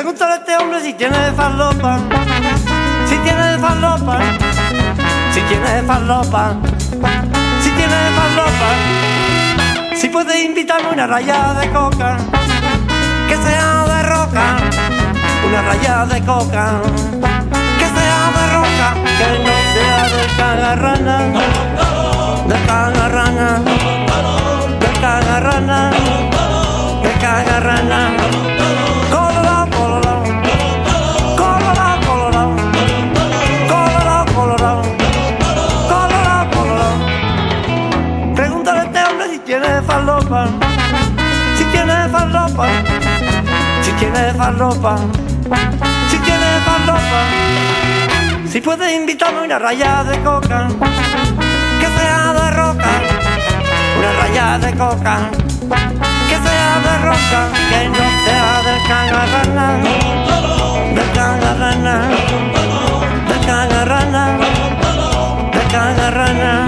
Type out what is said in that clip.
Pregúntale a este hombre si tiene falopa, si tiene falopa, si tiene falopa, si tiene falopa, si puede invitarme una raya de coca, que sea de roca, una raya de coca, si tiene farlopa, si tiene farlopa, si tiene farlopa, si puede invitarme una raya de coca, que sea de roca, una raya de coca, que sea de roca, que no sea del cangarrana, del cangarrana, del cangarrana, del cangarrana.